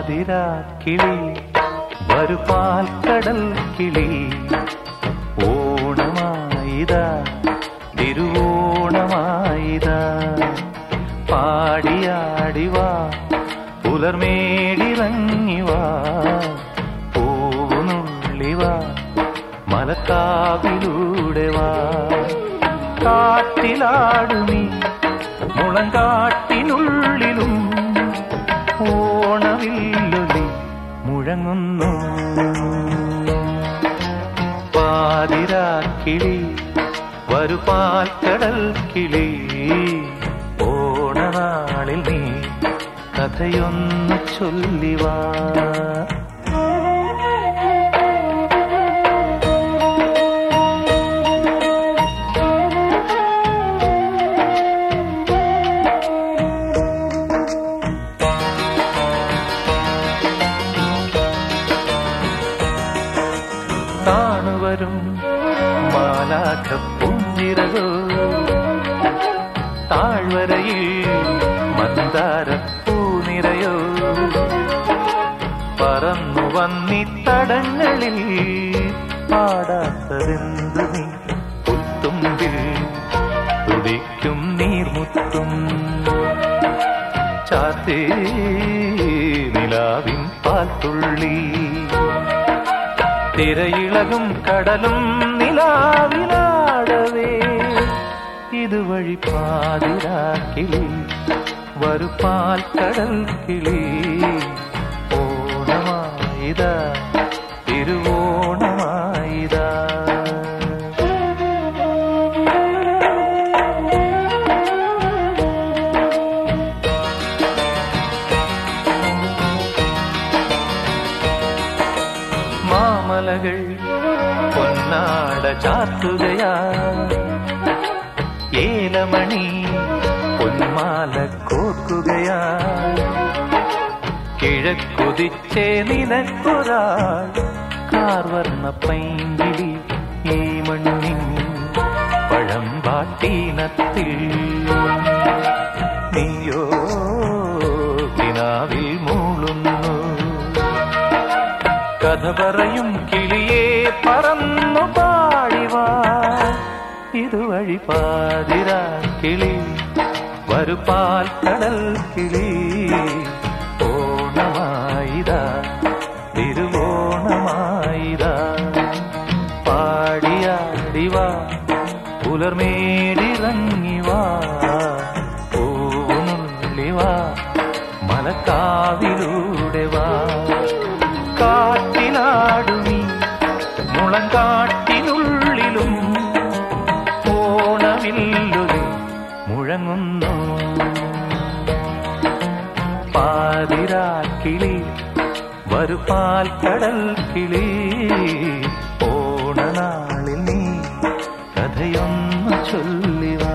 പാതിരാ കിളി വരുപാൽ കടൽ കിളി ഓണമായിതാ തിരുവോണമായിതാ പാടിയാടിവാ പുലർമേടിറങ്ങിവാ പൂവുനുള്ളിവാ മലക്കാവിലൂടെ വാ കാട്ടിലാടുമീ മുളങ്കാട്ടിനുള്ളിലും ഓ രാവിലൊളി മുഴങ്ങുന്നു പാതിരാക്കിളി കടൽ കിളി ഓണനാളിൽ നീ കഥയൊന്നു ചൊല്ലിവാ மாலாக்க பொங்கிரதோ தாழ்வரையில் மந்தார പൂനിരയോ പറന്നു വന്നി തടങ്ങളിൽ പാടാത്തതെന്തു നീ പുത്തുമ്പിൽ തുടിക്കും നീർമുത്തും ചാത്തേ നിലാവിൻ പാൽത്തുള്ളി തിരയിളകും കടലും நிலாவிலாடவே இது வழி பாதிரா கிளி வருப்பால் கடல் கிளி ஓணமாயுதா திருவோணம் மாலைகள் பொன்னாட சாத்துகையா ஏலமணி பொன்மால கோக்குகையா കിഴക്കുതിച്ചേ നിനക്കൊരാൾ കാർവർണ പൈങ്കിളി ഈ മണ്ണിൻ പഴം പാട്ടീനത്തിൽ பரபரையும் கிளியே பறന്നു പാടിവാ ഇതുവഴി പാതിരാ കിളി വരുപാൽ കടൽ കിളി ഓണമായിതാ തിരുവോണമായിതാ പാടിയാടിവാ പുലർമേടിറങ്ങിവാ പൂവുനുള്ളിവാ മലക്കാവിലൂ മുഴങ്ങുന്നു പാതിരാക്കിളി വരുപാൽ കടൽ കിളി ഓണനാളിൽ നീ കഥയൊന്നു ചൊല്ലിവാ